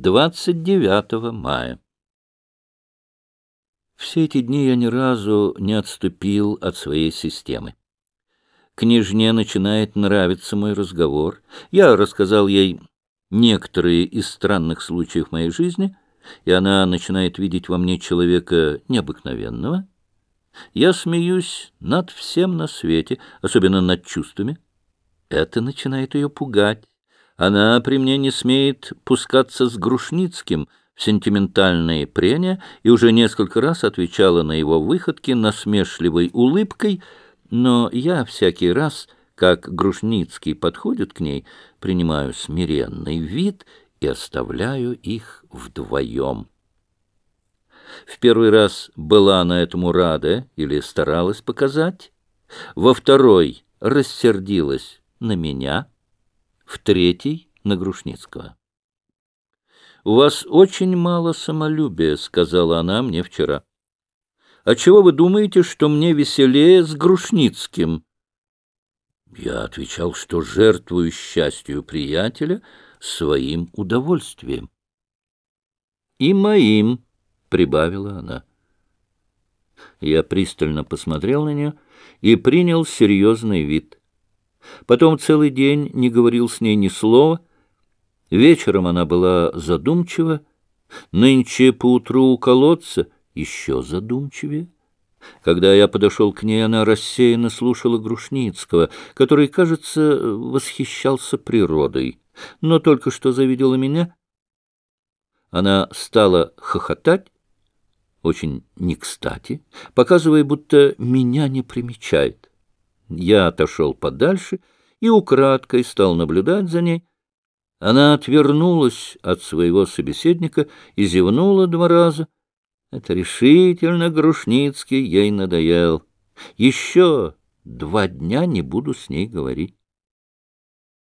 29 мая. Все эти дни я ни разу не отступил от своей системы. Княжне начинает нравиться мой разговор. Я рассказал ей некоторые из странных случаев моей жизни, и она начинает видеть во мне человека необыкновенного. Я смеюсь над всем на свете, особенно над чувствами. Это начинает ее пугать. Она при мне не смеет пускаться с Грушницким в сентиментальные прения и уже несколько раз отвечала на его выходки насмешливой улыбкой, но я всякий раз, как Грушницкий подходит к ней, принимаю смиренный вид и оставляю их вдвоем. В первый раз была она этому рада или старалась показать, во второй рассердилась на меня — в третий — на Грушницкого. «У вас очень мало самолюбия», — сказала она мне вчера. «А чего вы думаете, что мне веселее с Грушницким?» Я отвечал, что жертвую счастью приятеля своим удовольствием. «И моим», — прибавила она. Я пристально посмотрел на нее и принял серьезный вид. Потом целый день не говорил с ней ни слова. Вечером она была задумчива, нынче поутру у колодца еще задумчивее. Когда я подошел к ней, она рассеянно слушала Грушницкого, который, кажется, восхищался природой. Но только что завидела меня, она стала хохотать, очень не кстати, показывая, будто меня не примечает. Я отошел подальше и украдкой стал наблюдать за ней. Она отвернулась от своего собеседника и зевнула два раза. Это решительно Грушницкий ей надоел. Еще два дня не буду с ней говорить.